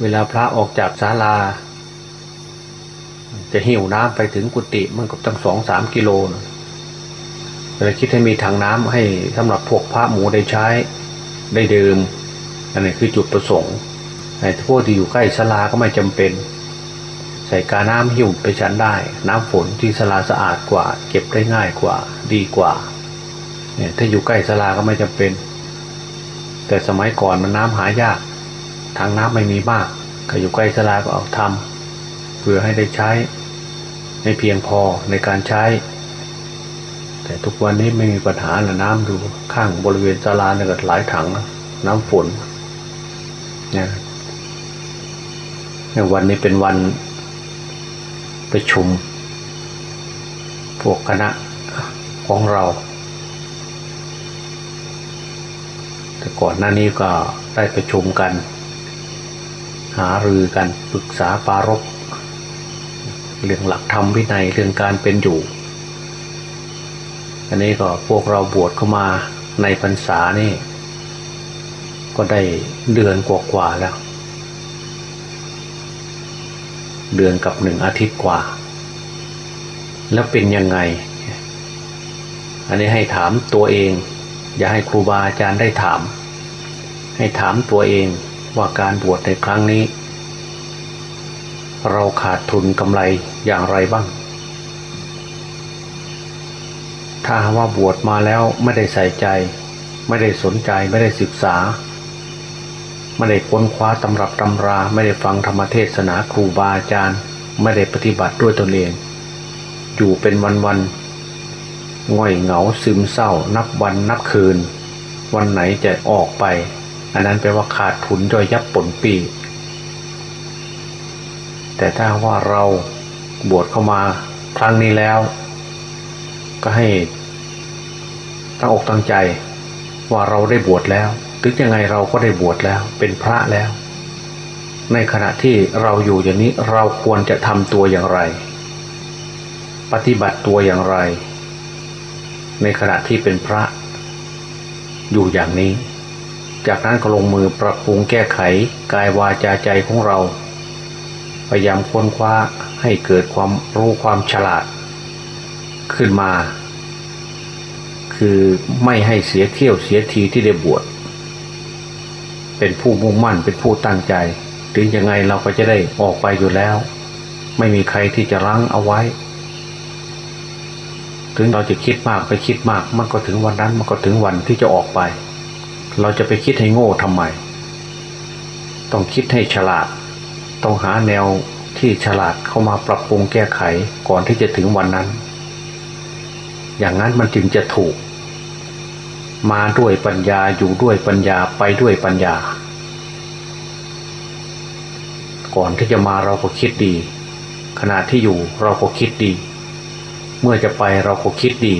เวลาพระออกจากศาลา จะหิวน้ำไปถึงกุฏิมันก็ตั้งสองสามกิโลนะเลยคิดให้มีถังน้ำให้สำหรับพวกพระหมูได้ใช้ได้ดื่มอันนี้คือจุดประสงค์ไอ้พวกที่อยู่ใกล้ศาลาก็ไม่จำเป็น ใส่กาน้ำหิวไปฉันได้ น้ำฝนที่ศาลาสะอาดกว่า เก็บได้ง่ายกว่าดีกว่าเนี่ยถ้าอยู่ใกล้ศาลาก็ไม่จำเป็น แต่สมัยก่อนมันน้ำหายากทางน้ำไม่มีมาก ก็อยู่ใกล้ศาลาก็เอาทำเพื่อให้ได้ใช้ในเพียงพอในการใช้ แต่ทุกวันนี้ไม่มีปัญหาละน้ำดูข้างบริเวณศาลาเนี่ยก็หลายถังน้ำฝนเนี่ยเนี่ยวันนี้เป็นวันประชุมพวกคณะของเรา แต่ก่อนหน้านี้ก็ได้ประชุมกัน หารือกันปรึกษาปารบเรื่องหลักธรรมวินัยเรื่องการเป็นอยู่ อันนี้ก็พวกเราบวชเข้ามาในพรรษานี่ ก็ได้เดือนกว่าๆแล้ว เดือนกับหนึ่งอาทิตย์กว่า แล้วเป็นยังไง อันนี้ให้ถามตัวเอง อย่าให้ครูบาอาจารย์ได้ถาม ให้ถามตัวเอง ว่าการบวชในครั้งนี้ เราขาดทุนกำไรอย่างไรบ้าง ถ้าว่าบวชมาแล้วไม่ได้ใส่ใจ ไม่ได้สนใจไม่ได้ศึกษา ไม่ได้ค้นคว้าตำรับตำรา ไม่ได้ฟังธรรมเทศนาครูบาอาจารย์ ไม่ได้ปฏิบัติด้วยตนเอง อยู่เป็นวันๆง่อยเหงาซึมเศร้า นับวันนับคืน วันไหนจะออกไป อันนั้นแปลว่าขาดทุนย่อยยับปนปี แต่ถ้าว่าเราบวชเข้ามาครั้งนี้แล้ว ก็ให้ตั้งอกตั้งใจว่าเราได้บวชแล้ว ถึงยังไงเราก็ได้บวชแล้ว เป็นพระแล้ว ในขณะที่เราอยู่อย่างนี้เราควรจะทำตัวอย่างไร ปฏิบัติตัวอย่างไร ในขณะที่เป็นพระอยู่อย่างนี้ จากนั้นก็ลงมือปรับปรุงแก้ไขกายวาจาใจของเรา พยายามค้นคว้าให้เกิดความรู้ความฉลาด ขึ้นมา คือไม่ให้เสียเที่ยวเสียทีที่ได้บวชเป็นผู้มุ่งมั่นเป็นผู้ตั้งใจ ถึงยังไงเราก็จะได้ออกไปอยู่แล้ว ไม่มีใครที่จะรั้งเอาไว้ ถึงเราจะคิดมากไปคิดมาก มันก็ถึงวันนั้นมันก็ถึงวันที่จะออกไป เราจะไปคิดให้โง่ทำไม ต้องคิดให้ฉลาด ต้องหาแนวที่ฉลาดเข้ามาปรับปรุงแก้ไขก่อนที่จะถึงวันนั้น อย่างนั้นมันจึงจะถูก มาด้วยปัญญาอยู่ด้วยปัญญาไปด้วยปัญญา ก่อนที่จะมาเราก็คิดดี ขณะที่อยู่เราก็คิดดี เมื่อจะไปเราก็คิดดี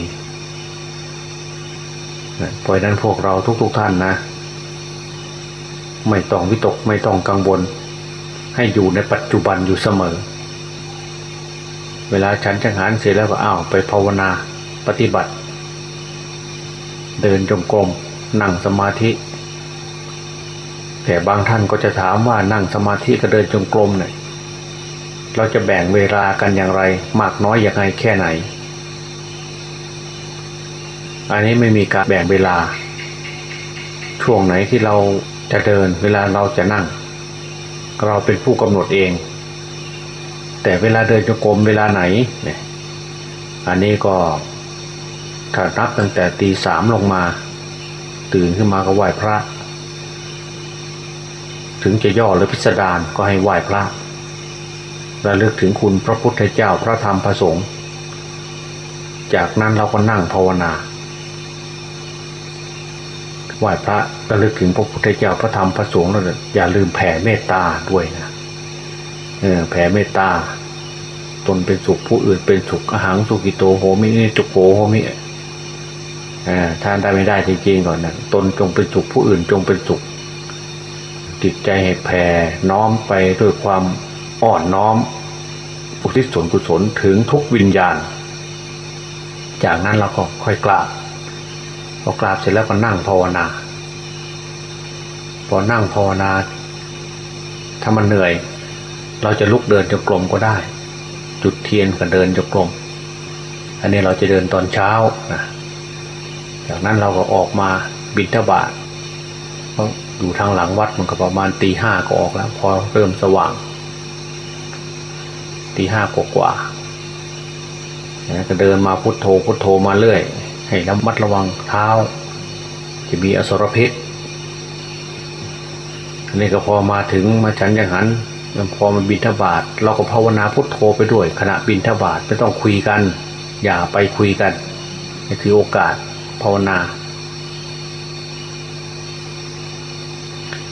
เพราะนั้นพวกเราทุกๆทท่านนะ ไม่ต้องวิตกไม่ต้องกังวล ให้อยู่ในปัจจุบันอยู่เสมอ เวลาฉันจังหารเสร็จแล้วก็อ้าวไปภาวนาปฏิบัติ เดินจงกรมนั่งสมาธิ แต่บางท่านก็จะถามว่านั่งสมาธิกับเดินจงกรมเนี่ยเราจะแบ่งเวลากันอย่างไร มากน้อยอย่างไรแค่ไหน อันนี้ไม่มีการแบ่งเวลา ช่วงไหนที่เราจะเดินเวลาเราจะนั่ง เราเป็นผู้กำหนดเอง แต่เวลาเดินจงกรมเวลาไหนเนี่ยอันนี้ก็ถ้านับตั้งแต่ตีสามลงมา ตื่นขึ้นมาก็ไหว้พระ ถึงจะย่อหรือพิสดารก็ให้ไหว้พระระลึกถึงคุณพระพุทธเจ้าพระธรรมพระสงฆ์จากนั้นเราก็นั่งภาวนา ไหว้พระระลึกถึงพระพุทธเจ้าพระธรรมพระสงฆ์แล้วอย่าลืมแผ่เมตตาด้วยนะเออแผ่เมตตา ตนเป็นสุขผู้อื่นเป็นสุขอาหารสุกิโตโหมินจุโกโหมิอ่าถ้าได้ไม่ได้จริงๆก่อนนะตนจงเป็นสุขผู้อื่นจงเป็นสุขจิตใจให้แผ่น้อมไปด้วยความอ่อนน้อมอุทิศส่วนกุศลถึงทุกวิญญาณ จากนั้นเราก็ค่อยกราบ พอกราบเสร็จแล้วก็นั่งภาวนา พอนั่งภาวนา ถ้ามันเหนื่อย เราจะลุกเดินจงกรมก็ได้ จุดเทียนก็เดินจงกรมอันนี้เราจะเดินตอนเช้านะจากนั้นเราก็ออกมาบิณฑบาตเพราะอยู่ทางหลังวัดมันก็ประมาณตีห้าก็ออกแล้ว พอเริ่มสว่างตีห้ากว่าๆก็เดินมาพุทโธพุทโธมาเรื่อย ให้ระมัดระวังเท้า จะมีอสรพิษอันนี้ก็พอมาถึงมาฉันอย่างนั้นยังพอมาบินทบาทเราก็ภาวนาพุทโธไปด้วย ขณะบินทบาทไม่ต้องคุยกัน อย่าไปคุยกันนี่คือโอกาสภาวนา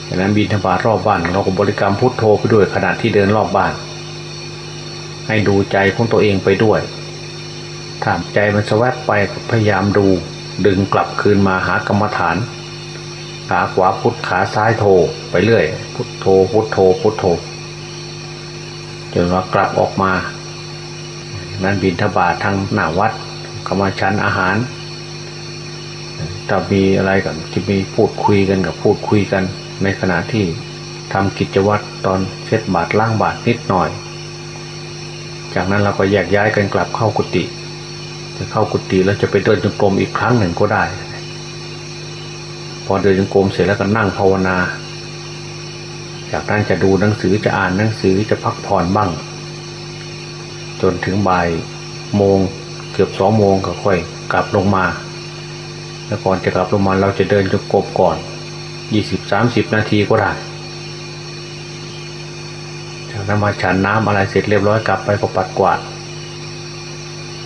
ดังนั้นบินทบาทรอบบ้านเราก็บริกรรมพุทโธไปด้วยขณะที่เดินรอบบ้าน ให้ดูใจของตัวเองไปด้วย ถ้าใจมันสวับไปพยายามดู ดึงกลับคืนมาหากรรมฐาน ขาขวาพุทขาซ้ายโทไปเรื่อย พุทโธพุทโธพุทโธจนว่ากลับออกมา นั้นบินทบาททางหน้าวัดก็มาชั้นอาหารถ้ามีอะไรกันจะมีพูดคุยกันกับพูดคุยกัน ในขณะที่ทำกิจวัตรตอนเช็ดบาทล้างบาทนิดหน่อย จากนั้นเราก็แยกย้ายกันกลับเข้ากุฏิ เข้ากุฏิแล้วจะไปเดินจงกรมอีกครั้งหนึ่งก็ได้ พอเดินจงกรมเสร็จแล้วก็นั่งภาวนา จากนั้นจะดูหนังสือจะอ่านหนังสือจะพักผ่อนบ้าง จนถึงบ่ายโมงเกือบสองโมงก็ค่อยกลับลงมา แล้วก่อนจะกลับลงมาเราจะเดินจงกรมก่อนยี่สิบสามสิบนาทีก็ได้จากนั้นมาฉันน้ำอะไรเสร็จเรียบร้อยกลับไปก็ปัดกวาด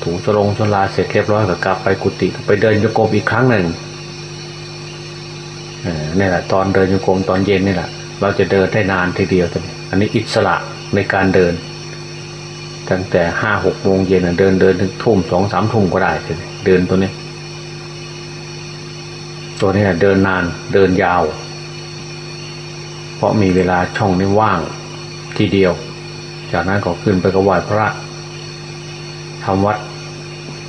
ถูสลงชลาเสร็จเรียบร้อยก็กลับไปกุฏิไปเดินโยกมอีกครั้งหนึ่งนี่แหละตอนเดินโยกมตอนเย็นนี่แหละเราจะเดินได้นานทีเดียวตัวนี้อันนี้อิสระในการเดิน ตั้งแต่ห้าหกโมงเย็นเดินเดินถึงทุ่มสองสามทุ่มก็ได้เดินตัวนี้ ตัวนี้เดินนานเดินยาว เพราะมีเวลาช่องนี้ว่างทีเดียว จากนั้นก็ขึ้นไปกไหวพระทำวัด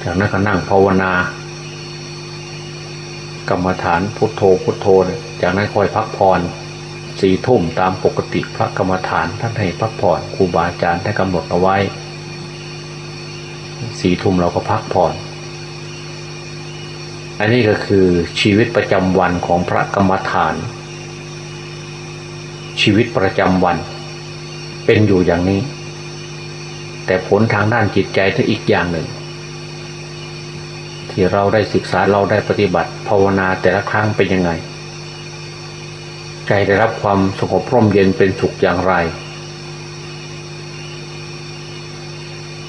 จากนั้นก็นั่งภาวนากรรมฐานพุทโธพุทโธ จากนั้นค่อยพักผ่อนสี่ทุ่มตามปกติพระกรรมฐานท่านให้พักผ่อนครูบาอาจารย์ได้กำหนดเอาไว้สี่ทุ่มเราก็พักผ่อน อันนี้ก็คือชีวิตประจำวันของพระกรรมฐาน ชีวิตประจำวัน เป็นอยู่อย่างนี้ แต่ผลทางด้านจิตใจถ้าอีกอย่างหนึ่ง ที่เราได้ศึกษาเราได้ปฏิบัติภาวนาแต่ละครั้งเป็นยังไง ใจได้รับความสงบร่มเย็นเป็นสุขอย่างไร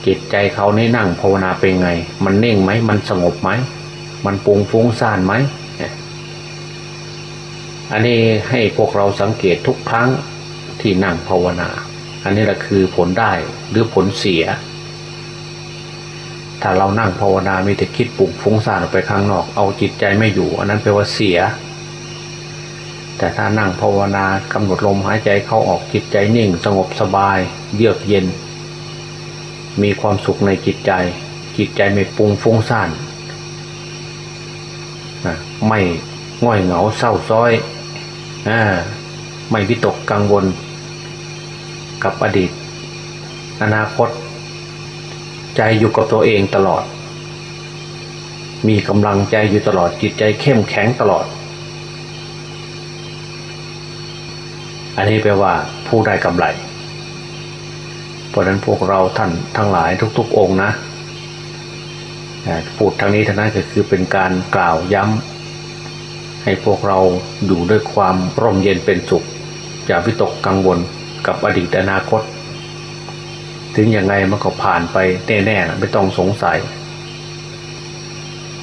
จิตใจเขาในนั่งภาวนาเป็นไง มันเน่งไหมมันสงบไหมมันปุงฟุ้งซ่านไหมอันนี้ให้พวกเราสังเกตทุกครั้งที่นั่งภาวนา อันนี้แหละคือผลได้หรือผลเสีย ถ้าเรานั่งภาวนามีแต่คิดปุงฟุ้งซ่านออกไปข้างนอก เอาจิตใจไม่อยู่ อันนั้นแปลว่าเสีย แต่ถ้านั่งภาวนากำหนดลมหายใจเข้าออกจิตใจนิ่ง สงบสบาย เยือกเย็น มีความสุขในจิตใจ จิตใจไม่ปุงฟุ้งซ่านไม่ง่อยเหงาเศร้าซ้อยอไม่วิตกกังวล กับอดีต อนาคต ใจอยู่กับตัวเองตลอด มีกำลังใจอยู่ตลอดจิตใจเข้มแข็งตลอด อันนี้แปลว่าผู้ได้กำไร เพราะนั้นพวกเราท่านทั้งหลายทุก ๆ องค์นะพูดทางนี้ทางนั้นก็คือเป็นการกล่าวย้ำให้พวกเราอยู่ด้วยความร่มเย็นเป็นสุขอย่าวิตกกังวลกับอดีตอนาคต ถึงยังไงมันก็ผ่านไปแน่ๆไม่ต้องสงสัย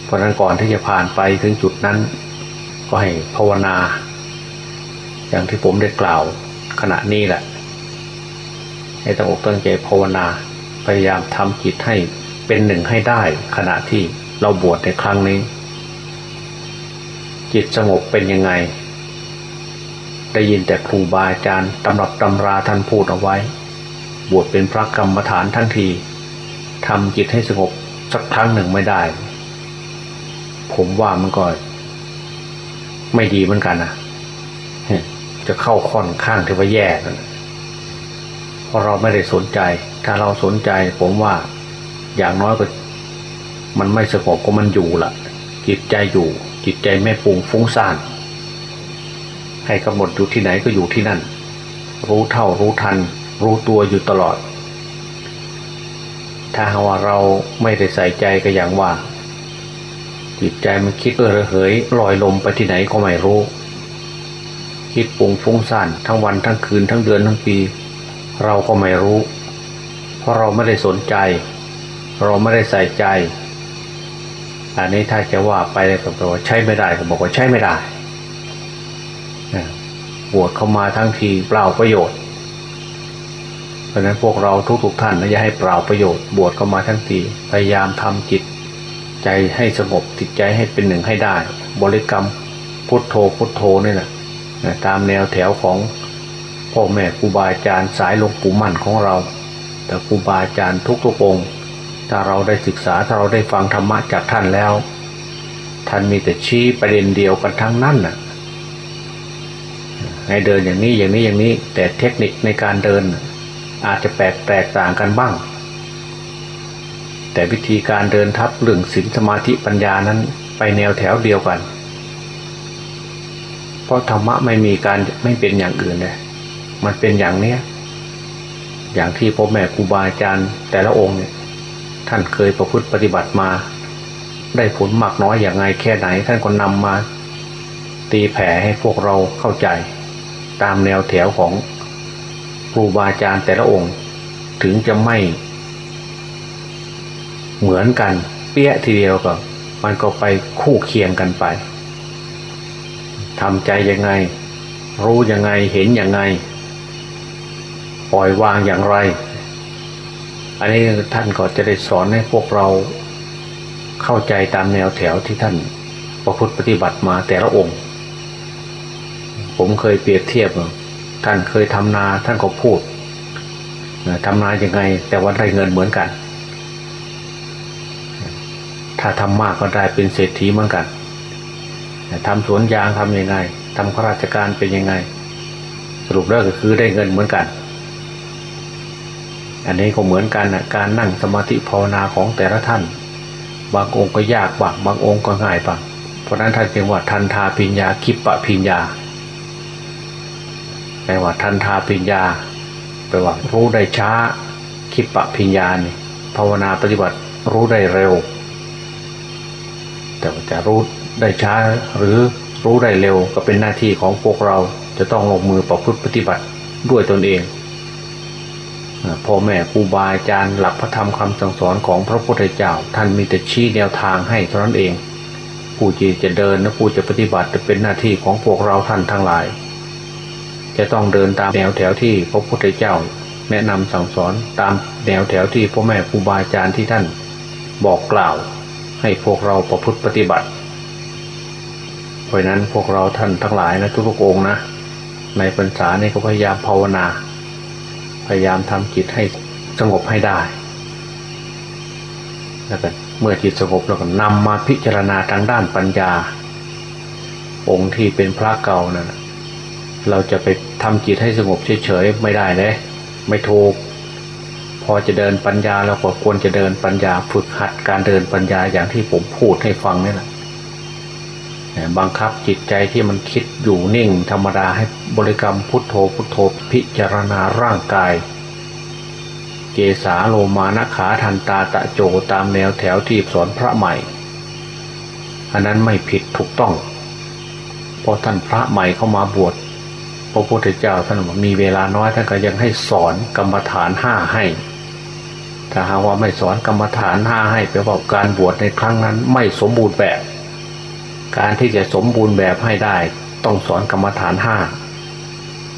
เพราะนั้นก่อนที่จะผ่านไปถึงจุดนั้น ก็ให้ภาวนา อย่างที่ผมได้กล่าวขณะนี้แหละ ให้ตั้งอกตั้งใจภาวนา พยายามทำจิตให้เป็นหนึ่งให้ได้ขณะที่เราบวชในครั้งนี้ จิตสงบเป็นยังไง ได้ยินแต่ครูบาอาจารย์ตำรับตำราท่านพูดเอาไว้ บวชเป็นพระกรรมฐานทั้งทีทำจิตให้สงบสักครั้งหนึ่งไม่ได้ ผมว่ามันก็ ไม่ดีเหมือนกันนะจะเข้าค่อนข้างที่ว่าแย่นะราะเราไม่ได้สนใจ ถ้าเราสนใจ ผมว่าอย่างน้อยก็ มันไม่สงบก็มันอยู่ละจิตใจอยู่ จิตใจไม่ปุงฟุ้งซ่านให้กำหนดอยู่ที่ไหนก็อยู่ที่นั่น รู้เท่ารู้ทัน รู้ตัวอยู่ตลอด ถ้าหากว่าเราไม่ได้ใส่ใจก็อย่างว่า จิตใจมันคิดเออระเหยลอยลมไปที่ไหนก็ไม่รู้ คิดปุงฟุ้งซ่านทั้งวันทั้งคืนทั้งเดือนทั้งปี เราก็ไม่รู้ เพราะเราไม่ได้สนใจ เราไม่ได้ใส่ใจอันนี้ถ้าจะว่าไปก็แปลว่าใช้ไม่ได้ก็บอกว่าใช้ไม่ได้บวชเข้ามาทั้งทีเปล่าประโยชน์ เพราะนั้นพวกเราทุกๆทท่านนะอย่าให้เปล่าประโยชน์บวชเข้ามาทั้งทีพยายามทำจิต ใจให้สงบจิตใจให้เป็นหนึ่งให้ได้ บริกรรมพุทโธพุทโธนี่แหละตามแนวแถวของพ่อแม่ครูบาอาจารย์สายหลวงปู่มั่นของเรา แต่ครูบาอาจารย์ทุกๆองค์ ถ้าเราได้ศึกษาถ้าเราได้ฟังธรรมะจากท่านแล้ว ท่านมีแต่ชี้ประเด็นเดียวกันทั้งนั้นน่ะให้เดินอย่างนี้อย่างนี้อย่างนี้ แต่เทคนิคในการเดิน อาจจะแปลกแตกต่างกันบ้าง แต่วิธีการเดินทับเรื่องศีลสมาธิปัญญานั้นไปแนวแถวเดียวกัน เพราะธรรมะไม่มีการไม่เป็นอย่างอื่นเลยมันเป็นอย่างเนี้ยอย่างที่พ่อแม่ครูบาอาจารย์แต่ละองค์เนี่ยท่านเคยประพฤติปฏิบัติมา ได้ผลมากน้อยอย่างไงแค่ไหน ท่านก็นำมา ตีแผ่ให้พวกเราเข้าใจ ตามแนวแถวของ ครูบาอาจารย์แต่ละองค์ ถึงจะไม่เหมือนกัน เปี้ยทีเดียวกับมันก็ไปคู่เคียงกันไปทำใจยังไง รู้ยังไงเห็นยังไง ปล่อยวางอย่างไร อันนี้ท่านก็จะได้สอนให้พวกเราเข้าใจตามแนวแถวที่ท่านประพฤติปฏิบัติมาแต่ละองค์ ผมเคยเปรียบเทียบ ท่านเคยทำนาท่านก็พูดทำนายังไง แต่ว่าได้เงินเหมือนกัน ถ้าทำมากก็ได้เป็นเศรษฐีเหมือนกันทำสวนยางทำยังไงทำข้าราชการเป็นยังไง สรุปแล้วก็คือได้เงินเหมือนกัน อันนี้ก็เหมือนกันนะการนั่งสมาธิภาวนาของแต่ละท่าน บางองค์ก็ยากบางบางองค์ก็ง่ายบางเพราะนั้นท่านจึงว่าทันทาปิญญาคิปปะปิญญา แปลว่าทันทาปิญญา แปลว่ารู้ได้ช้า คิปปะปิญญานี่ภาวนาปฏิบัติรู้ได้เร็ว แต่จะรู้ได้ช้าหรือรู้ได้เร็วก็เป็นหน้าที่ของพวกเราจะต้องลงมือประพฤติปฏิบัติด้วยตนเองพ่อแม่ครูบาอาจารย์หลักพระธรรมคำสั่งสอนของพระพุทธเจ้า ท่านมีแต่ชี้แนวทางให้เท่านั้นเอง ผู้จีจะเดินและผู้จะปฏิบัติจะเป็นหน้าที่ของพวกเราท่านทั้งหลาย จะต้องเดินตามแนวแถวที่พระพุทธเจ้า แนะนำสั่งสอนตามแนวแถวที่พ่อแม่ครูบาอาจารย์ที่ท่านบอกกล่าว ให้พวกเราประพฤติปฏิบัติ เพราะนั้นพวกเราท่านทั้งหลายนะทุกๆองนะ ในพรรษานี้ก็พยายามภาวนา พยายามทำจิตให้สงบให้ได้แล้วก็เมื่อจิตสงบเราก็นำมาพิจารณาทางด้านปัญญา องค์ที่เป็นพระเก่านะ่ะ เราจะไปทำจิตให้สงบเฉยๆไม่ได้เลยไม่ถูก พอจะเดินปัญญาเราก็ควรจะเดินปัญญาฝึกหัดการเดินปัญญาอย่างที่ผมพูดให้ฟังนี่แหละบังคับจิตใจที่มันคิดอยู่นิ่ง ธรรมดาให้บริกรรมพุทโธพุทโธพิจารณาร่างกาย เกสาโลมานขาทันตาตะโจตามแนวแถวที่สอนพระใหม่ อันนั้นไม่ผิดถูกต้อง เพอท่านพระใหม่เข้ามาบวช พระพุทธเจ้าท่านบอกมีเวลาน้อยท่านก็ยังให้สอนกรรมฐานห้าให้ ถ้าหากว่าไม่สอนกรรมฐานห้าให้แปลว่าการบวชในครั้งนั้นไม่สมบูรณ์แบบ การที่จะสมบูรณ์แบบให้ได้ ต้องสอนกรรมฐานห้า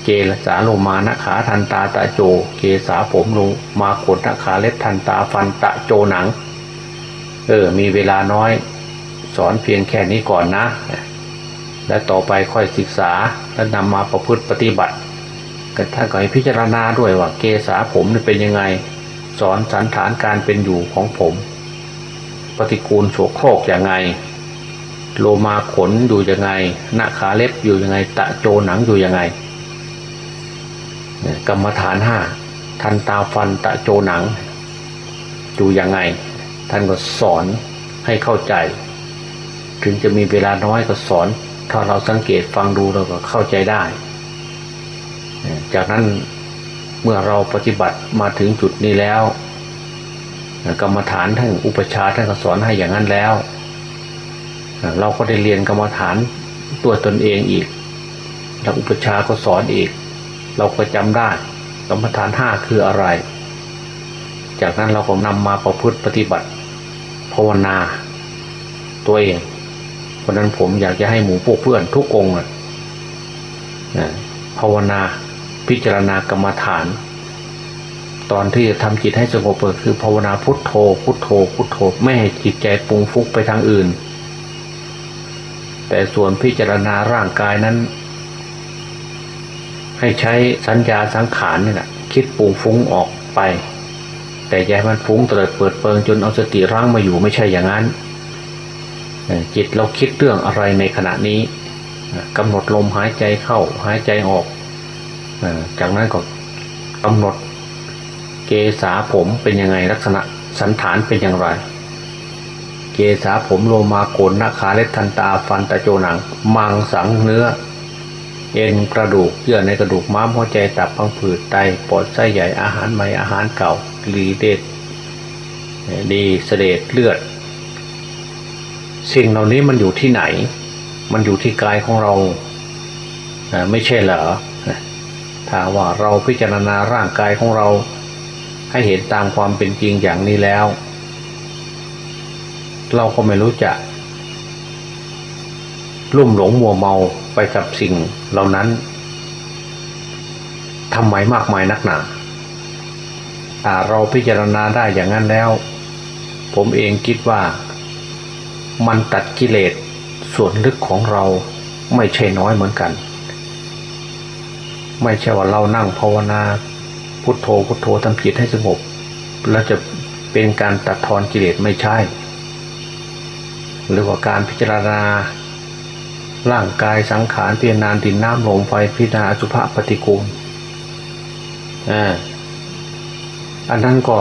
เกลสาโลมานะขาทันตาตะโจ เกสาผมลงมาขนนะขาเล็บทันตาฟันตะโจหนัง เออ มีเวลาน้อย สอนเพียงแค่นี้ก่อนนะ และต่อไปค่อยศึกษาแล้วนำมาประพฤติปฏิบัติกันท่านก็ให้พิจารณาด้วยว่าเกสาผมเป็นยังไง สอนสันฐานการเป็นอยู่ของผม ปฏิกูลโสโครกอย่างไง โลมาขนอยู่ยังไง หน้าขาเล็บอยู่ยังไง ตะโจหนังอยู่ยังไงกรรมฐานห้าทันตาฟันตะโจหนัง อยู่ยังไง ท่านก็สอนให้เข้าใจ ถึงจะมีเวลาน้อยก็สอน ถ้าเราสังเกตฟังดูเราก็เข้าใจได้ จากนั้นเมื่อเราปฏิบัติมาถึงจุดนี้แล้ว กรรมฐานท่านอุปชาท่านก็สอนให้อย่างนั้นแล้ว เราก็ได้เรียนกรรมฐานตัวตนเองอีก แล้วอุปชาก็สอนอีก เราก็จำได้กรรมฐานห้าคืออะไร จากนั้นเราก็นำมาประพฤติปฏิบัติภาวนาตัวเอง เพราะนั้นผมอยากจะให้หมู่พวกเพื่อนทุกองค์นะภาวนาพิจารณากรรมฐาน ตอนที่จะทำจิตให้สงบก็คือภาวนาพุทโธ พุทโธ พุทโธไม่ให้จิตใจปุงฟุกไปทางอื่น แต่ส่วนพิจารณาร่างกายนั้น ให้ใช้สัญญาสังขารนี่แหละคิดปุงฟุ้งออกไป แต่อย่าให้มันฟุ้งเติดเปิดเปิงจนเอาสติร่างมาอยู่ไม่ใช่อย่างนั้น จิตเราคิดเรื่องอะไรในขณะนี้กำหนดลมหายใจเข้าหายใจออก จากนั้นก็กำหนดเกษาผมเป็นยังไงลักษณะสันฐานเป็นอย่างไร เกษาผมโลมาโกนนาขาเล็บทันตาฟันตะโจหนัง มังสังเนื้อ เอ็นกระดูกเยื่อในกระดูกม้ามหัวใจตับพังผืดไตปอดไส้ใหญ่อาหารใหม่อาหารเก่าลีเดดดีเสดดเลือด สิ่งเหล่านี้มันอยู่ที่ไหน มันอยู่ที่กายของเรา ไม่ใช่เหรอถ้าว่าเราพิจารณาร่างกายของเรา ให้เห็นตามความเป็นจริงอย่างนี้แล้ว เราก็ไม่รู้จะลุ่มหลงมัวเมาไปกับสิ่งเหล่านั้นทำไมมากมายนักหนาถ้าเราพิจารณาได้อย่างนั้นแล้ว ผมเองคิดว่า มันตัดกิเลสส่วนลึกของเราไม่ใช่น้อยเหมือนกัน ไม่ใช่ว่าเรานั่งภาวนาพุทโธพุทโธทำจิตให้สงบแล้วจะเป็นการตัดทอนกิเลสไม่ใช่ หรือว่าการพิจารณา ร่างกายสังขารพิจารณาดินน้ำลมไฟพิจารณาสุภาพปฏิกูลอ่าอันนั้นก็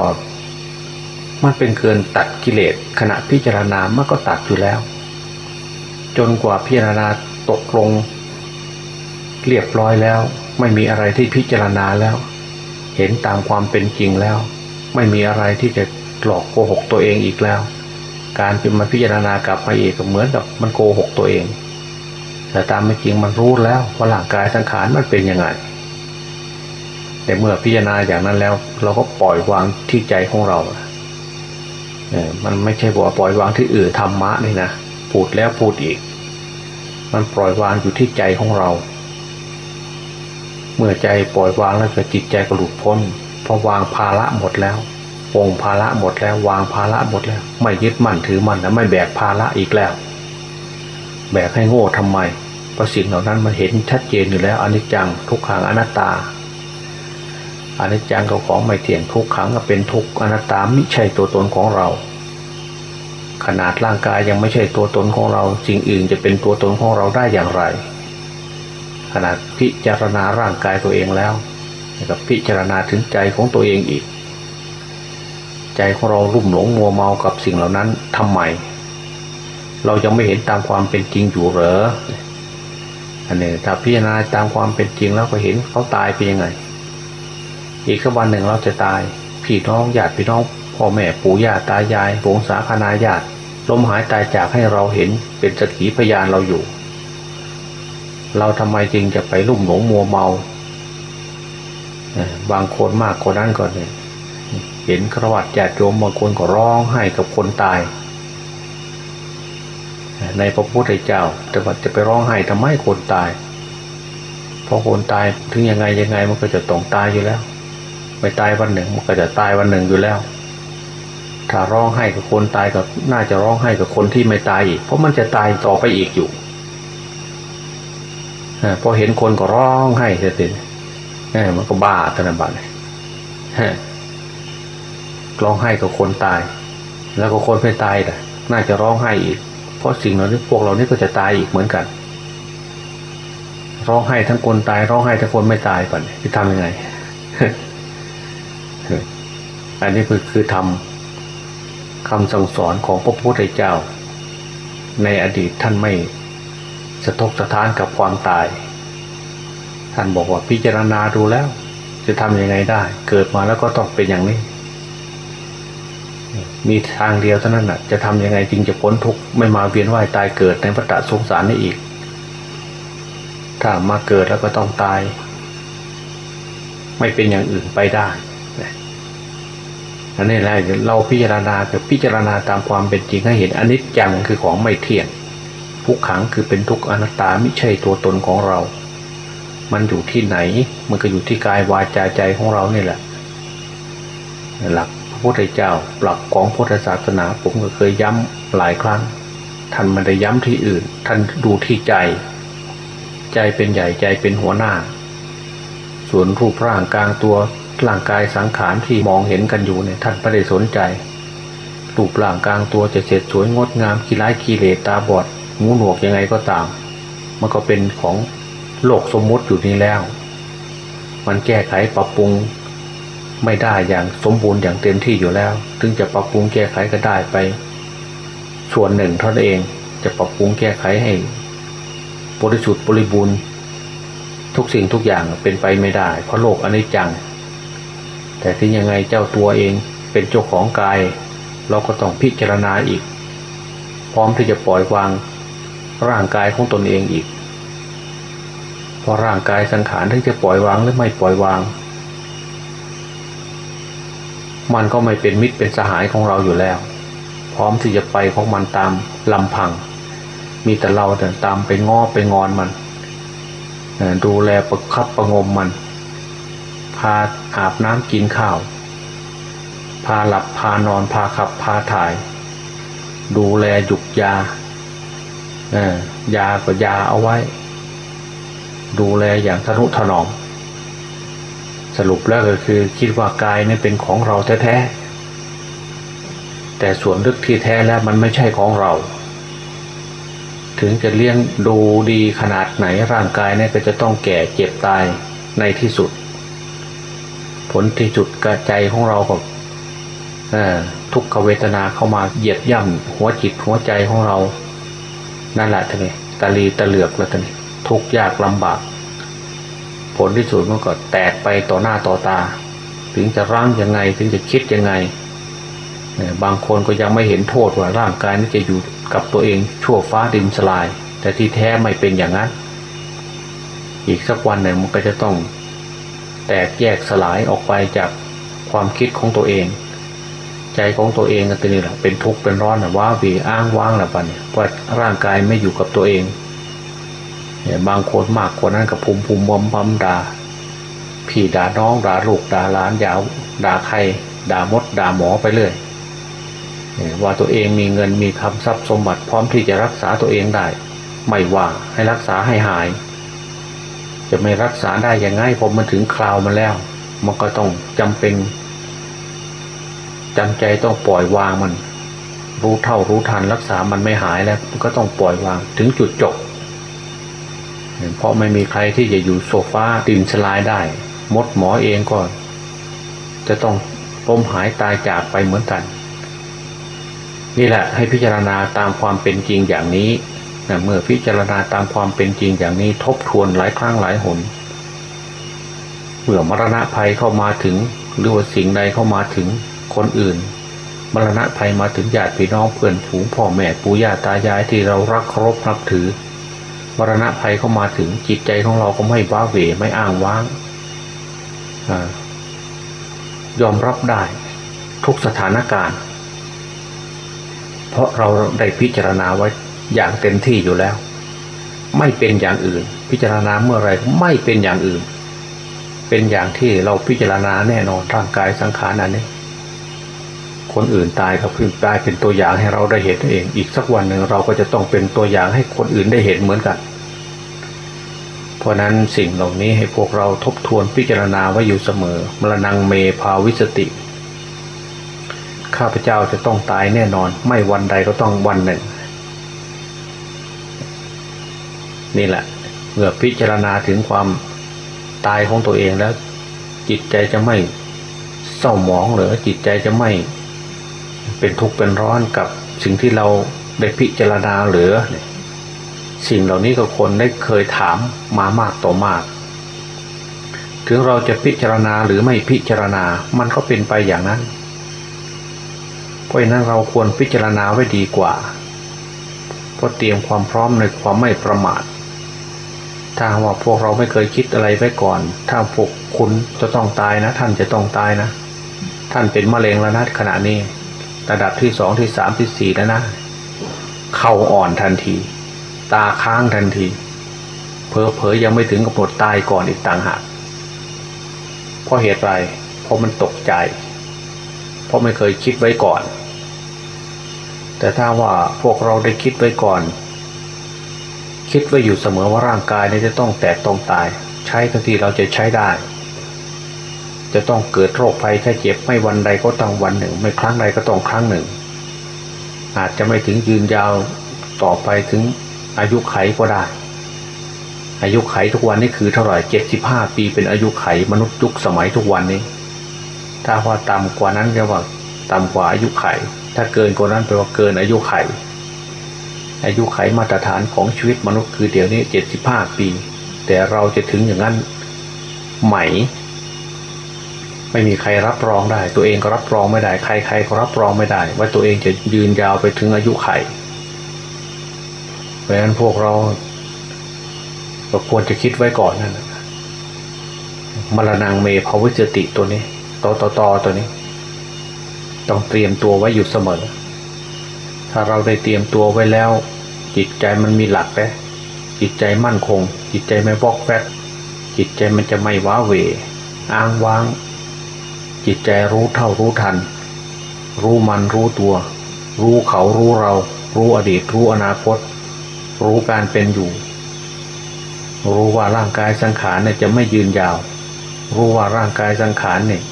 มันเป็นเกินตัดกิเลสขณะพิจารณามันก็ตัดอยู่แล้ว จนกว่าพิจารณาตกลง เรียบร้อยแล้ว ไม่มีอะไรที่พิจารณาแล้ว เห็นตามความเป็นจริงแล้ว ไม่มีอะไรที่จะหลอกโกหกตัวเองอีกแล้ว การเป็นมาพิจารณากลับมาอีกก็เหมือนกับมันโกหกตัวเอง แต่ตามไม่จริงมันรู้แล้วว่าร่างกายสังขารมันเป็นยังไงแต่เมื่อพิจารณาอย่างนั้นแล้ว เราก็ปล่อยวางที่ใจของเรา มันไม่ใช่บอกปล่อยวางที่อื่นธรรมะนี่นะพูดแล้วพูดอีก มันปล่อยวางอยู่ที่ใจของเรา เมื่อใจปล่อยวางแล้วจะจิตใจก็หลุดพ้นพอวางภาระหมดแล้วปงภาระหมดแล้ววางภาระหมดแล้ว ไม่ยึดมั่นถือมั่นแล้วไม่แบกภาระอีกแล้ว แบกให้โง่ทำไมเพราะสิ่งเหล่านั้นมันเห็นชัดเจนอยู่แล้วอนิจจังทุกขังอนัตตา อนิจจังก็ของไม่เที่ยงทุกขังก็เป็นทุกอนัตตาไม่ใช่ตัวตนของเรา ขนาดร่างกายยังไม่ใช่ตัวตนของเราสิ่งอื่นจะเป็นตัวตนของเราได้อย่างไร ขนาดพิจารณาร่างกายตัวเองแล้วกับพิจารณาถึงใจของตัวเองอีก ใจของเรารุ่มหลงมัวเมากับสิ่งเหล่านั้นทำไม เรายังไม่เห็นตามความเป็นจริงอยู่เหรออันนี้ถ้าพิจารณาตามความเป็นจริงแล้วก็เห็นเขาตายไปยังไง อีกวันหนึ่งเราจะตายพี่น้องญาติพี่น้องพ่อแม่ปู่ย่าตายายผงสาคนาญาติลมหายตายจากให้เราเห็นเป็นสถีพยานเราอยู่ เราทำไมจริงจะไปลุ่มหลงมัวเมาบางคนมากกว่านั้นก่อนเนี่ยเห็นครวัตญาติโยมบางคนก็ร้องไห้กับคนตาย ในพระพุทธเจ้าแต่ว่าจะไปร้องไห้ทำไมคนตาย เพราะคนตายถึงยังไงยังไงมันก็จะต้องตายอยู่แล้ว ไม่ตายวันหนึ่ง มันก็จะตายวันหนึ่งอยู่แล้ว ถ้าร้องไห้กับคนตายก็น่าจะร้องไห้กับคนที่ไม่ตายอีก เพราะมันจะตายต่อไปอีกอยู่พอเห็นคนก็ร้องไห้เสียทีมันก็บ้าธนบัตรร้องไห้กับคนตาย แล้วก็คนไม่ตายแต่น่าจะร้องไห้อีก เพราะสิ่งเหล่านี้พวกเรานี่ก็จะตายอีกเหมือนกันร้องไห้ทั้งคนตายร้องไห้ทั้งคนไม่ตายก่อนจะทำยังไง อันนี้คือคือทำคำสั่งสอนของพระพุทธเจ้า ในอดีตท่านไม่สะทกสะท้านกับความตาย ท่านบอกว่าพิจารณาดูแล้ว จะทำยังไงได้ เกิดมาแล้วก็ต้องเป็นอย่างนี้ มีทางเดียวเท่านั้นน่ะจะทำยังไงจึงจะพ้นทุกข์ไม่มาเวียนว่ายตายเกิดในวัฏสงสารนี้อีก ถ้ามาเกิดแล้วก็ต้องตาย ไม่เป็นอย่างอื่นไปได้ อันนี้แหละเราพิจารณาคือพิจารณาตามความเป็นจริงให้เห็นอนิจจังคือของไม่เที่ยงทุกขังคือเป็นทุกอนัตตาไม่ใช่ตัวตนของเรา มันอยู่ที่ไหน มันก็อยู่ที่กายวาจาใจของเรานี่แหละ หลักพระพุทธเจ้าหลักของพุทธศาสนา ผมก็เคยย้ำหลายครั้ง ท่านไม่ได้ย้ำที่อื่น ท่านดูที่ใจ ใจเป็นใหญ่ใจเป็นหัวหน้า ส่วนรูปร่างกลางตัว ร่างกายสังขารที่มองเห็นกันอยู่เนี่ยท่านไม่ได้สนใจรูปร่างกลางตัวจะเสร็จสวยงดงามกีร้ายกีเลตาบอดงูหนวกยังไงก็ตาม มันก็เป็นของโลกสมมุติอยู่นี้แล้ว มันแก้ไขปรับปรุงไม่ได้อย่างสมบูรณ์อย่างเต็มที่อยู่แล้ว ถึงจะปรับปรุงแก้ไขก็ได้ไป ส่วนหนึ่งเท่านั้นเองจะปรับปรุงแก้ไขให้บริสุทธิ์บริบูรณ์ทุกสิ่งทุกอย่างเป็นไปไม่ได้ เพราะโลกอนิจจัง แต่ที่ยังไงเจ้าตัวเองเป็นเจ้าของกาย เราก็ต้องพิจารณาอีก พร้อมที่จะปล่อยวางร่างกายของตนเองอีกพราะร่างกายสังขารที่จะปล่อยวางหรือไม่ปล่อยวาง มันก็ไม่เป็นมิตรเป็นสหายของเราอยู่แล้ว พร้อมที่จะไปของมันตามลำพัง มีแต่เราแต่ตามไปง้อไปงอนมันดูแลประคับประงมมันาอาบน้ำกินข้าว พาหลับพานอนพาขับพาถ่าย ดูแลหยุกยาเออยาก็ยาเอาไว้ ดูแลอย่างทนุถนอม สรุปแล้วก็คือคิดว่ากายนี่เป็นของเราแท้ๆแต่ส่วนลึกที่แท้แล้วมันไม่ใช่ของเราถึงจะเลี้ยงดูดีขนาดไหนร่างกายเนี่ยก็จะต้องแก่เจ็บตายในที่สุด ผลที่จุดกระใจของเราก็ทุกขเวทนาเข้ามาเหยียบย่ำหัวจิตหัวใจของเรา นั่นแหละท่านี่ตะลีตะเหลือกแล้วท่านนี่ทุกยากลำบาก ผลที่สุดมันก็แตกไปต่อหน้าต่อตา ถึงจะร่างยังไงถึงจะคิดยังไงบางคนก็ยังไม่เห็นโทษว่าร่างกายนี้จะอยู่กับตัวเองชั่วฟ้าดินสลาย แต่ที่แท้ไม่เป็นอย่างนั้น อีกสักวันหนึ่งมันก็จะต้อง แตกแยกสลายออกไปจากความคิดของตัวเอง ใจของตัวเองก็ตัวนี้แหละเป็นทุกข์เป็นร้อนนะว้าวีอ้างว้างละปะเนี่ยว่าร่างกายไม่อยู่กับตัวเองเนี่ยบางคนมากกว่านั้นกับภูมิภูมิบอมบำด่าพี่ด่าน้องด่าลูกด่าหลานยาวด่าใครด่ามดด่าหมอไปเรื่อยว่าตัวเองมีเงินมีคำทรัพย์สมบัติพร้อมที่จะรักษาตัวเองได้ ไม่ว่าให้รักษาให้หาย จะไม่รักษาได้ยังไงผมมันถึงคราวมันแล้ว มันก็ต้องจำเป็นจำใจต้องปล่อยวางมัน รู้เท่ารู้ทันรักษามันไม่หายแล้วก็ต้องปล่อยวางถึงจุดจบ เพราะไม่มีใครที่จะอยู่โซฟาดินสลายได้ มดหมอเองก็จะต้องล้มหายตายจากไปเหมือนกัน นี่แหละให้พิจารณาตามความเป็นจริงอย่างนี้ เมื่อพิจารณาตามความเป็นจริงอย่างนี้ทบทวนหลายครั้งหลายหนเมื่อมรณะภัยเข้ามาถึง หรือว่าสิ่งใดเข้ามาถึงคนอื่น มรณะภัยมาถึงญาติพี่น้องเพื่อนฝูงพ่อแม่ปู่ย่าตายายที่เรารักเคารพนับถือ มรณะภัยเข้ามาถึงจิตใจของเราก็ไม่ว้าเหวไม่อ้างว้างยอมรับได้ทุกสถานการณ์ เพราะเราได้พิจารณาไว้ อย่างเต็มที่อยู่แล้ว ไม่เป็นอย่างอื่น พิจารณาเมื่อไรไม่เป็นอย่างอื่น เป็นอย่างที่เราพิจารณาแน่นอนร่างกายสังขารนั้นนี้คนอื่นตายก็เพิ่งตายเป็นตัวอย่างให้เราได้เห็นเอง อีกสักวันหนึ่งเราก็จะต้องเป็นตัวอย่างให้คนอื่นได้เห็นเหมือนกัน เพราะนั้นสิ่งเหล่านี้ให้พวกเราทบทวนพิจารณาไว้อยู่เสมอมรณงเมภาวิสติ ข้าพเจ้าจะต้องตายแน่นอน ไม่วันใดก็ต้องวันหนึ่ง นี่แหละ เมื่อพิจารณาถึงความตายของตัวเองแล้ว จิตใจจะไม่เศร้าหมองหรือจิตใจจะไม่ เป็นทุกข์เป็นร้อนกับสิ่งที่เราได้พิจารณาหรือสิ่งเหล่านี้ก็คนได้เคยถามมามากต่อมาก ถึงเราจะพิจารณาหรือไม่พิจารณา มันก็เป็นไปอย่างนั้น เพราะนั้นเราควรพิจารณาไว้ดีกว่า เพราะเตรียมความพร้อมในความไม่ประมาท ถ้าว่าพวกเราไม่เคยคิดอะไรไว้ก่อน ถ้าพวกคุณจะต้องตายนะ ท่านจะต้องตายนะ ท่านเป็นมะเร็งแล้วนะขณะนี้ ระดับที่สองที่สามที่สี่แล้วนะ เข่าอ่อนทันที ตาค้างทันทีเพอเพอยังไม่ถึงกำหนดตายก่อนอีกต่างหากเพราะเหตุไรเพราะมันตกใจ เพราะไม่เคยคิดไว้ก่อน แต่ถ้าว่าพวกเราได้คิดไว้ก่อน คิดไว้อยู่เสมอว่าร่างกายนี้จะต้องแตกต้องตาย ใช้ทันทีเราจะใช้ได้ จะต้องเกิดโรคภัยแค่เจ็บไม่วันใดก็ต้องวันหนึ่ง ไม่ครั้งใดก็ต้องครั้งหนึ่ง อาจจะไม่ถึงยืนยาวต่อไปถึงอายุไขก็ได้ อายุไขทุกวันนี้คือเท่าไหร่เจ็ดสิบห้าปีเป็นอายุไขมนุษย์ยุคสมัยทุกวันนี้ ถ้าว่าต่ำกว่านั้นก็ว่าต่ำกว่าอายุไข ถ้าเกินกว่านั้นแปลว่าเกินอายุไข อายุไขมาตรฐานของชีวิตมนุษย์คือเดี๋ยวนี้เจ็ดสิบห้าปี แต่เราจะถึงอย่างนั้นไหม ไม่มีใครรับรองได้ ตัวเองก็รับรองไม่ได้ ใครๆก็รับรองไม่ได้ ว่าตัวเองจะยืนยาวไปถึงอายุไขเพราะฉะนั้นพวกเราก็ควรจะคิดไว้ก่อนนั่นนะมรณงเมภาวิจติตัวนี้ตอตอตอตัวนี้ ต้องเตรียมตัวไว้อยู่เสมอ ถ้าเราได้เตรียมตัวไว้แล้ว จิตใจมันมีหลักแล้วจิตใจมั่นคง จิตใจไม่วอกแวกจิตใจมันจะไม่ว้าเหวอ้างว้าง จิตใจรู้เท่ารู้ทัน รู้มันรู้ตัว รู้เขารู้เรา รู้อดีตรู้อนาคต รู้การเป็นอยู่ รู้ว่าร่างกายสังขารเนี่ยจะไม่ยืนยาว รู้ว่าร่างกายสังขารเนี่ย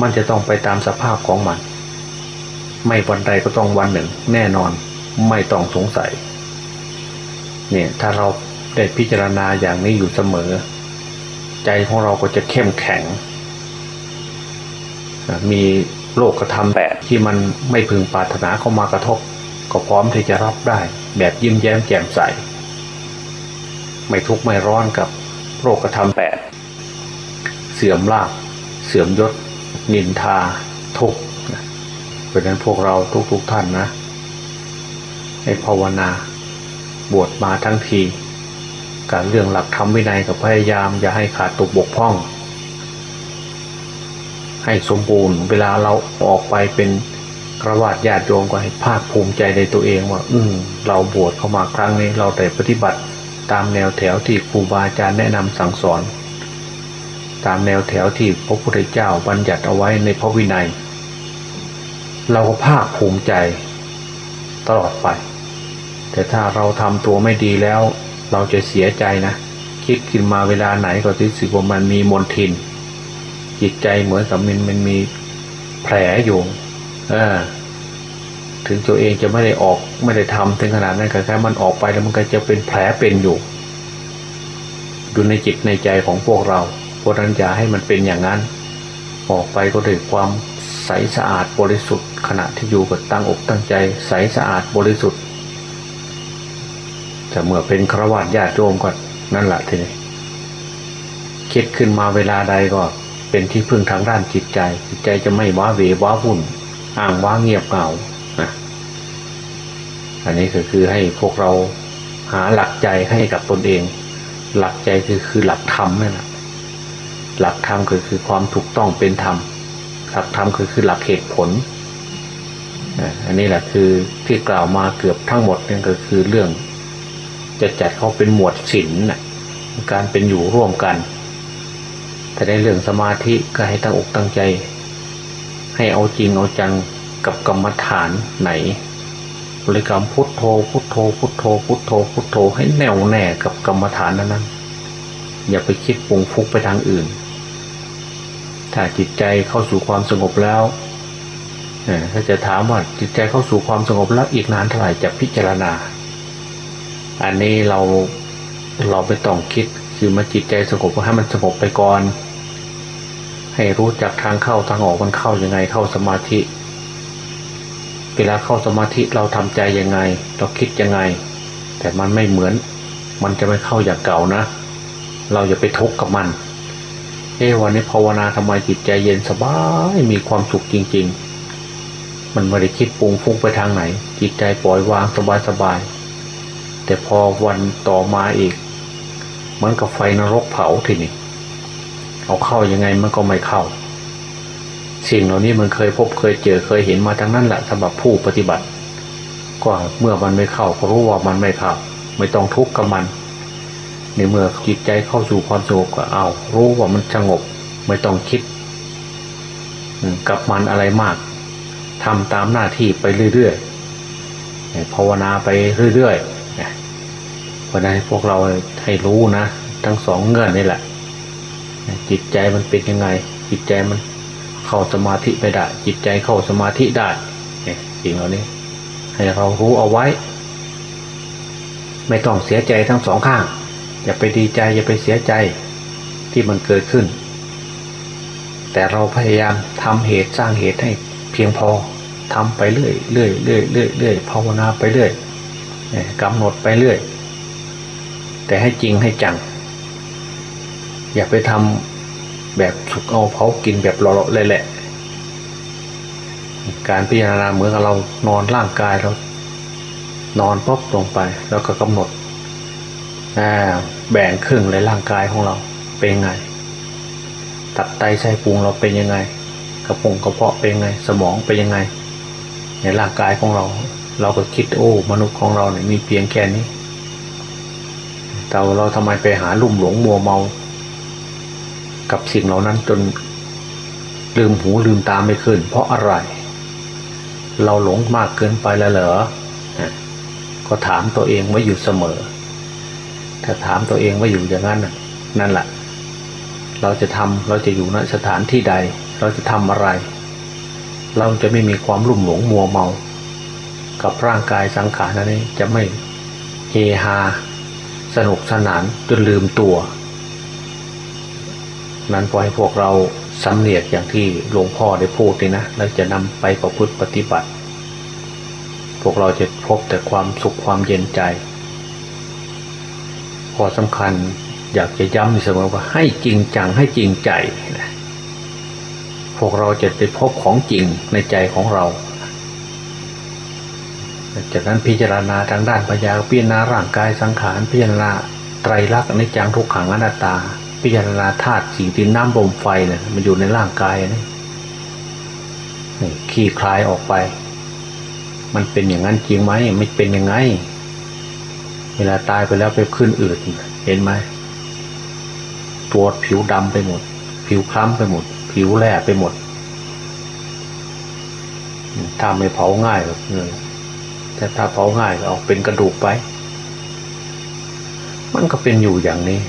มันจะต้องไปตามสภาพของมัน ไม่วันใดก็ต้องวันหนึ่ง แน่นอนไม่ต้องสงสัย เนี่ยถ้าเราได้พิจารณาอย่างนี้อยู่เสมอ ใจของเราก็จะเข้มแข็ง มีโลกธรรมแปดที่มันไม่พึงปรารถนาเข้ามากระทบ ก็พร้อมที่จะรับได้ แบบยิ้มแย้มแจ่มใส ไม่ทุกข์ไม่ร้อนกับโลกธรรมแปดเสื่อมลาภเสื่อมยศ นินทา ทุกข์เพราะฉะนั้นพวกเราทุกๆทท่านนะให้ภาวนา บวชมาทั้งทีการเรื่องหลักธรรมวินัยกับพยายามอย่าให้ขาดตกบกพร่อง ให้สมบูรณ์เวลาเราออกไปเป็นกระวาดญาติโยมก็ให้ภาคภูมิใจในตัวเองว่า อืมเราบวชเข้ามาครั้งนี้เราได้ปฏิบัติตามแนวแถวที่ครูบาอาจารย์แนะนำสั่งสอน ตามแนวแถวที่พระพุทธเจ้าบัญญัติเอาไว้ในพระวินัย เราก็ภาคภูมิใจตลอดไป แต่ถ้าเราทำตัวไม่ดีแล้ว เราจะเสียใจนะ คิดขึ้นมาเวลาไหนก็รู้สึกว่ามันมีมนทิน จิตใจเหมือนกับมันมันมีแผลอยู่เออถึงตัวเองจะไม่ได้ออกไม่ได้ทำถึงขนาดนั้นแต่แค่มันออกไปแล้วมันก็จะเป็นแผลเป็นอยู่อยู่ในจิตในใจของพวกเราเพราะนั้นอย่าให้มันเป็นอย่างนั้น ออกไปก็ด้วยความใสสะอาดบริสุทธิ์ ขณะที่อยู่กับตั้งอกตั้งใจ ใสสะอาดบริสุทธิ์ แต่เมื่อเป็นครวญญาติโยมก็นั่นแหละทีนี้คิดขึ้นมาเวลาใดก็เป็นที่พึ่งทางด้านจิตใจ จิตใจจะไม่ว้าเวว้าวุ่นอ้างว้าเงียบเหงานะอันนี้ก็คือให้พวกเราหาหลักใจให้กับตนเอง หลักใจคือคือหลักธรรมนั่นแหละหลักธรรมก็คือความถูกต้องเป็นธรรมหลักธรรมก็คือหลักเหตุผลอันนี้แหละคือที่กล่าวมาเกือบทั้งหมดนี่ก็คือเรื่อง จะจัดเขาเป็นหมวดศีลนการเป็นอยู่ร่วมกัน แต่ในเรื่องสมาธิก็ให้ตั้งอกตั้งใจ ให้เอาจริงเอาจังกับกรรมฐานไหนบริกรรมพุทโธพุทโธพุทโธพุทโธพุทโธให้แน่วแน่กับกรรมฐานนั้นนั้นอย่าไปคิดปรุงฟุกไปทางอื่น ถ้าจิตใจเข้าสู่ความสงบแล้วถ้าจะถามว่าจิตใจเข้าสู่ความสงบแล้วอีกนานเท่าไหร่จะพิจารณา อันนี้เราเราไปต้องคิดคือมาจิตใจสงบก็ให้มันสงบไปก่อน ให้รู้จักทางเข้าทางออกมันเข้ายังไงเข้าสมาธิ เวลาเข้าสมาธิเราทำใจยังไง เราคิดยังไง แต่มันไม่เหมือน มันจะไม่เข้าอย่างเก่านะ เราอย่าไปทุกข์กับมันเอวันนี้ภาวนาทำไมจิตใจเย็นสบายมีความสุขจริง ๆ มันไม่ได้คิดปรุงฟุ้งไปทางไหน จิตใจปล่อยวางสบายๆ แต่พอวันต่อมาอีก เหมือนกับไฟนรกเผาทีนี้เอาเข้ายังไงมันก็ไม่เข้า สิ่งเหล่านี้มันเคยพบเคยเจอเคยเห็นมาทั้งนั้นแหละสำหรับผู้ปฏิบัติ ก็เมื่อมันไม่เข้าก็รู้ว่ามันไม่เข้าไม่ต้องทุกข์กับมัน ในเมื่อจิตใจเข้าสู่ความสงบก็เอารู้ว่ามันสงบไม่ต้องคิดกับมันอะไรมากทำตามหน้าที่ไปเรื่อยๆภาวนาไปเรื่อยๆ เพราะนั้นพวกเราให้รู้นะ ทั้งสองเงื่อนนี่แหละ จิตใจมันเป็นยังไง จิตใจมันเข้าสมาธิไม่ได้ จิตใจเข้าสมาธิได้สิ่งเหล่านี้ ให้เรารู้เอาไว้ ไม่ต้องเสียใจทั้งสองข้าง อย่าไปดีใจอย่าไปเสียใจที่มันเกิดขึ้น แต่เราพยายามทำเหตุสร้างเหตุให้เพียงพอทำไปเรื่อยเรื่อยเรื่อยเรื่อยเรื่อยภาวนาไปเรื่อยเนี่ยกำหนดไปเรื่อย แต่ให้จริงให้จัง อย่าไปทำแบบสุกเอาเผากินแบบหล่อๆเลยแหละ การพิจารณาเหมือนกับเรานอนร่างกายเรานอนปุ๊บลงไปแล้วก็กำหนดแบ่งครึ่งเลยร่างกายของเราเป็นไง ตับไตไส้พุงเราเป็นยังไง กระพงกระเพาะเป็นไง สมองเป็นยังไง ในร่างกายของเรา เราก็คิดโอ้ มนุษย์ของเราเนี่ยมีเพียงแค่นี้ แต่เราทำไมไปหาลุ่มหลงมัวเมา กับสิ่งเหล่านั้นจนลืมหูลืมตาไม่ขึ้น เพราะอะไร เราหลงมากเกินไปแล้วเหรอก็ถามตัวเองไว้อยู่เสมอ ถ้าถามตัวเองไว้อยู่อย่างนั้นนั่นแหละเราจะทำเราจะอยู่ณสถานที่ใด เราจะทำอะไร เราจะไม่มีความลุ่มหลงมัวเมา กับร่างกายสังขารนั้นจะไม่เฮฮา สนุกสนานจนลืมตัว นั้นปล่อให้พวกเราสำเนียกอย่างที่หลวงพ่อได้พูดเลยนะแล้วจะนำไปประพฤติปฏิบัติ พวกเราจะพบแต่ความสุขความเย็นใจ พอสำคัญอยากจะย้ำเสมอว่าให้จริงจังให้จริงใจ พวกเราจะได้พบของจริงในใจของเรา จากนั้นพิจารณาทางด้านปัญญาพิจารณาร่างกายสังขารพิจารณาไตรลักษณ์อนิจจังทุกขังอนัตตา พิจารณาธาตุสิ่งดินน้ำลมไฟเนี่ยมันอยู่ในร่างกายนี่นี่ขี้คลายออกไป มันเป็นอย่างนั้นจริงไหมไม่เป็นยังไง เวลาตายไปแล้วไปขึ้นอืดเห็นไหมตัวผิวดำไปหมด ผิวคล้ำไปหมด ผิวแหล่ไปหมดถ้าไม่เผาง่ายเออ แต่ถ้าเผาง่ายก็ออกเป็นกระดูกไป มันก็เป็นอยู่อย่างนี้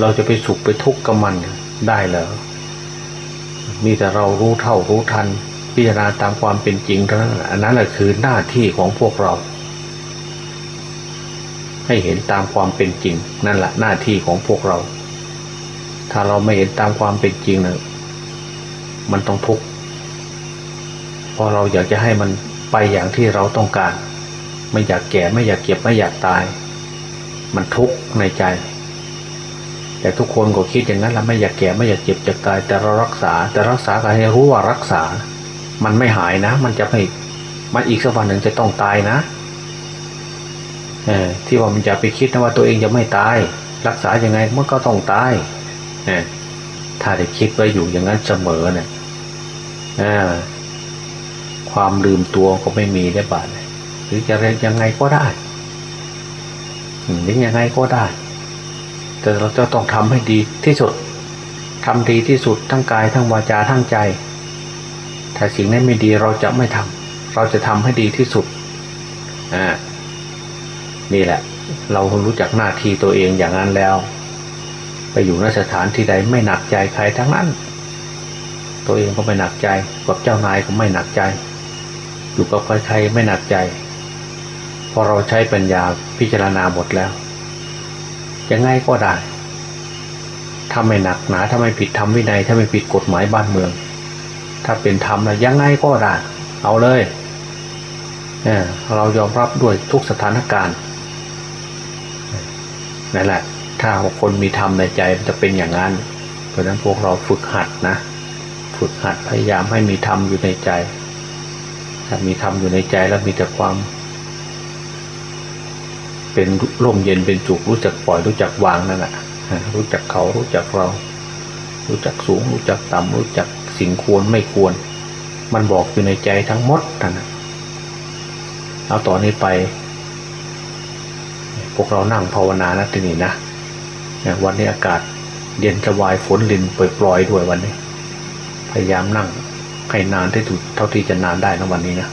เราจะไปสุขไปทุกข์กับมันได้เหรอมีแต่เรารู้เท่ารู้ทัน พิจารณาตามความเป็นจริงเท่านั้นอันนั้นแหละคือหน้าที่ของพวกเรา ให้เห็นตามความเป็นจริง นั่นแหละหน้าที่ของพวกเรา ถ้าเราไม่เห็นตามความเป็นจริงเนะมันต้องทุกข์เพราะเราอยากจะให้มัน ไปอย่างที่เราต้องการ ไม่อยากแก่ไม่อยากเก็บไม่อยากตาย มันทุกข์ในใจ แต่ทุกคนก็คิดอย่างนั้นแล้วไม่อยากแก่ไม่อยากเจ็บจะตาย แต่เรารักษา แต่รักษาก็ให้รู้ว่ารักษา มันไม่หายนะ มันจะไม่มันอีกสักวันหนึ่งจะต้องตายนะเออที่ว่ามันจะไปคิดนะว่าตัวเองจะไม่ตาย รักษายังไงมันก็ต้องตายเออถ้าได้คิดไว้อยู่อย่างนั้นเสมอเนี่ย ความลืมตัวก็ไม่มีได้บาดหรือจะเรียนยังไงก็ได้หรือยังไงก็ได้ แต่เราจะต้องทำให้ดีที่สุดทำดีที่สุดทั้งกายทั้งวาจาทั้งใจ ถ้าสิ่งนั้นไม่ดีเราจะไม่ทำเราจะทำให้ดีที่สุดอ่านี่แหละ เรารู้จักหน้าที่ตัวเองอย่างนั้นแล้ว ไปอยู่นสถานที่ใดไม่หนักใจใครทั้งนั้น ตัวเองก็ไม่หนักใจกับเจ้านายก็ไม่หนักใจ อยู่กับใครๆไม่หนักใจ พอเราใช้ปัญญาพิจารณาหมดแล้วยังไงก็ได้ทถ้าไม่หนักหนาถ้าไม่ผิดธรรมวินัยถ้าไม่ผิดกฎหมายบ้านเมือง ถ้าเป็นธรรมนะยังไงก็ได้เอาเลยเออเรายอมรับด้วยทุกสถานการณ์นั่นแหละ ถ้าคนมีธรรมในใจมันจะเป็นอย่างนั้น เพราะฉะนั้นพวกเราฝึกหัดนะ ฝึกหัดพยายามให้มีธรรมอยู่ในใจ ถ้ามีธรรมอยู่ในใจแล้วมีแต่ความ เป็นร่มเย็นเป็นจุกรู้จักปล่อยรู้จักวางนั่นแหละรู้จักเขารู้จักเรา รู้จักสูง รู้จักต่ำรู้จักสิ่งควรไม่ควร มันบอกอยู่ในใจทั้งหมดนั่นนะเอาต่อนนี้ไป พวกเรานั่งภาวนานะที่นี่นะวันนี้อากาศเย็นสบายฝนลินปล่อยๆด้วยวันนี้ พยายามนั่ง ให้นานที่สุดเท่าที่จะนานได้นะวันนี้นะ